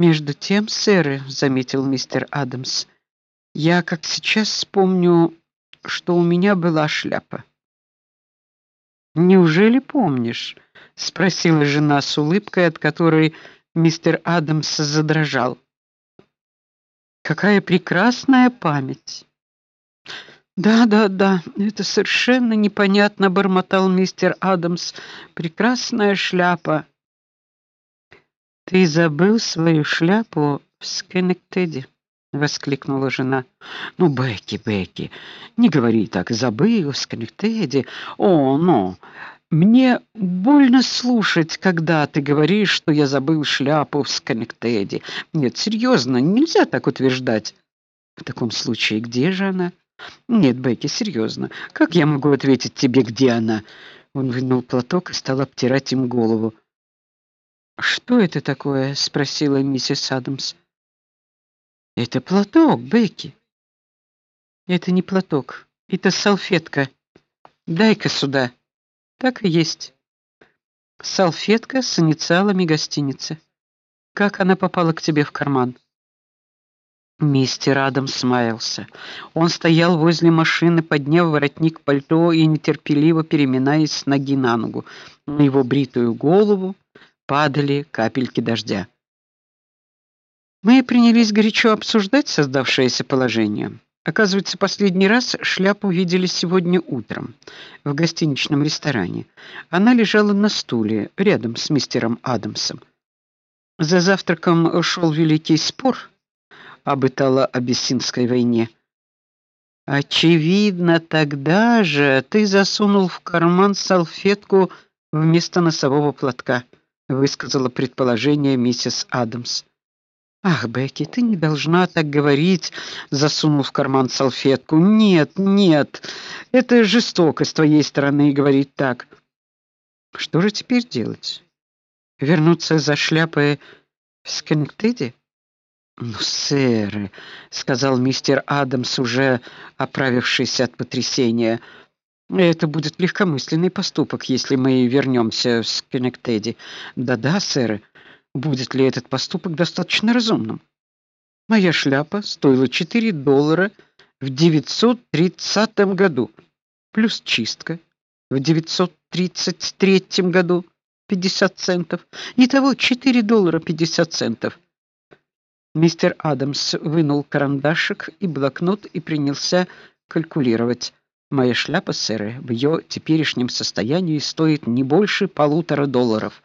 Между тем, сэр, заметил мистер Адамс, я как сейчас вспомню, что у меня была шляпа. Неужели помнишь? спросила жена с улыбкой, от которой мистер Адамс задрожал. Какая прекрасная память. Да, да, да, это совершенно непонятно, бормотал мистер Адамс. Прекрасная шляпа. Ты забыл свою шляпу в Скенектеде, воскликнула жена. Ну, Бекки, Бекки, не говори так, забыл в Скенектеде. О, ну, мне больно слушать, когда ты говоришь, что я забыл шляпу в Сконнектеде. Нет, серьезно, нельзя так утверждать. В таком случае, где же она? Нет, Бекки, серьезно. Как я могу ответить тебе, где она? Он вынул платок и стал обтирать им голову. Что это такое? спросила миссис Адамс. Это платок, Бекки. Это не платок, это салфетка. Дай-ка сюда. Так и есть. Салфетка с инициалами гостиницы. Как она попала к тебе в карман? Мистер Адамс смеялся. Он стоял возле машины, подняв воротник пальто и нетерпеливо переминаясь с ноги на ногу. На его бритую голову падали капельки дождя. Мы принялись горячо обсуждать создавшееся положение. Оказывается, последний раз шляпу видели сегодня утром в гостиничном ресторане. Она лежала на стуле рядом с мистером Адамсом. За завтраком шел великий спор об итало-абиссинской войне. Очевидно, тогда же ты засунул в карман салфетку вместо носового платка, высказала предположение миссис Адамс. Ах, Бекки, ты не должна так говорить, засунув в карман салфетку. Нет, нет. Это жестоко с твоей стороны говорить так. Что же теперь делать? Вернуться за шляпой в Скенктеде? Ну, сэр, сказал мистер Адамс, уже оправившись от потрясения. Это будет легкомысленный поступок, если мы вернемся в Скенктеде. Да-да, сэр. Будет ли этот поступок достаточно разумным? Моя шляпа стоила 4 доллара в 930 году, плюс чистка в 933 году 50 центов. Итого 4 доллара 50 центов. Мистер Адамс вынул карандашик и блокнот и принялся калькулировать. Моя шляпа, сэр, в ее теперешнем состоянии стоит не больше полутора долларов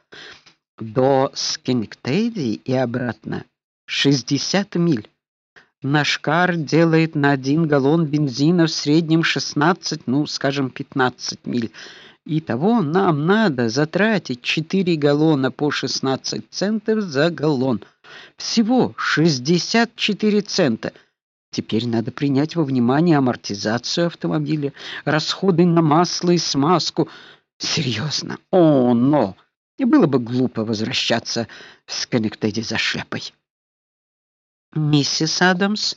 до Скинктейди и обратно 60 миль. Наш кар делает на один галлон бензина в среднем 16, ну, скажем, 15 миль. И того нам надо затратить 4 галлона по 16 центов за галлон. Всего 64 цента. Теперь надо принять во внимание амортизацию автомобиля, расходы на масло и смазку. Серьезно. О, но и было бы глупо возвращаться в Сконнектеде за шляпой. Миссис Адамс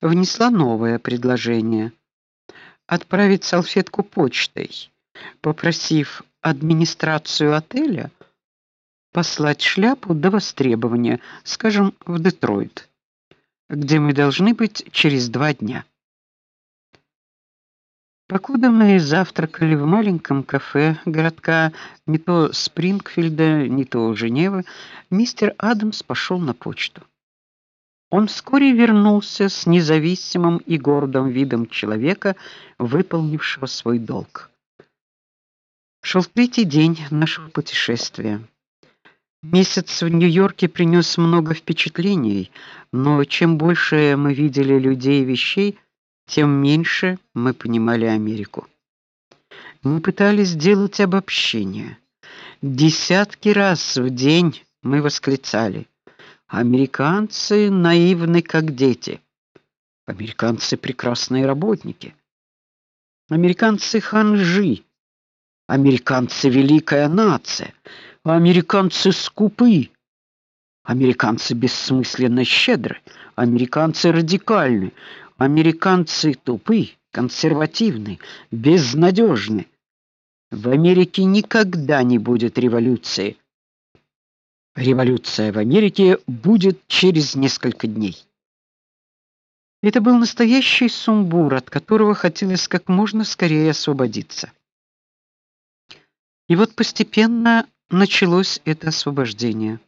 внесла новое предложение отправить салфетку почтой, попросив администрацию отеля послать шляпу до востребования, скажем, в Детройт, где мы должны быть через два дня. Покуда мы завтракали в маленьком кафе городка не то Спрингфилда, не то Женевы, мистер Адамс пошел на почту. Он вскоре вернулся с независимым и гордым видом человека, выполнившего свой долг. Шел третий день нашего путешествия. Месяц в Нью-Йорке принес много впечатлений, но чем больше мы видели людей и вещей, тем меньше мы понимали Америку. Мы пытались сделать обобщение. Десятки раз в день мы восклицали: "Американцы наивны как дети. Американцы прекрасные работники. Американцы ханжи. Американцы великая нация. Американцы скупы. Американцы бессмысленно щедры. Американцы радикальны. Американцы тупы, консервативны, безнадежны. В Америке никогда не будет революции. Революция в Америке будет через несколько дней. Это был настоящий сумбур, от которого хотелось как можно скорее освободиться. И вот постепенно началось это освобождение.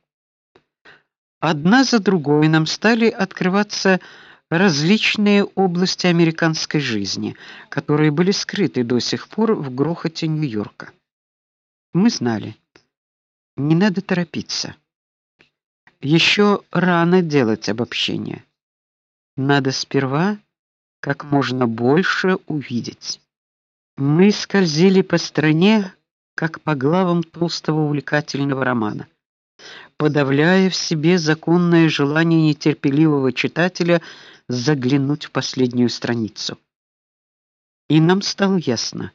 Одна за другой нам стали открываться различные области американской жизни, которые были скрыты до сих пор в грохоте Нью-Йорка. Мы знали, не надо торопиться. Еще рано делать обобщение. Надо сперва как можно больше увидеть. Мы скользили по стране, как по главам толстого увлекательного романа, подавляя в себе законное желание нетерпеливого читателя заглянуть в последнюю страницу. И нам стало ясно,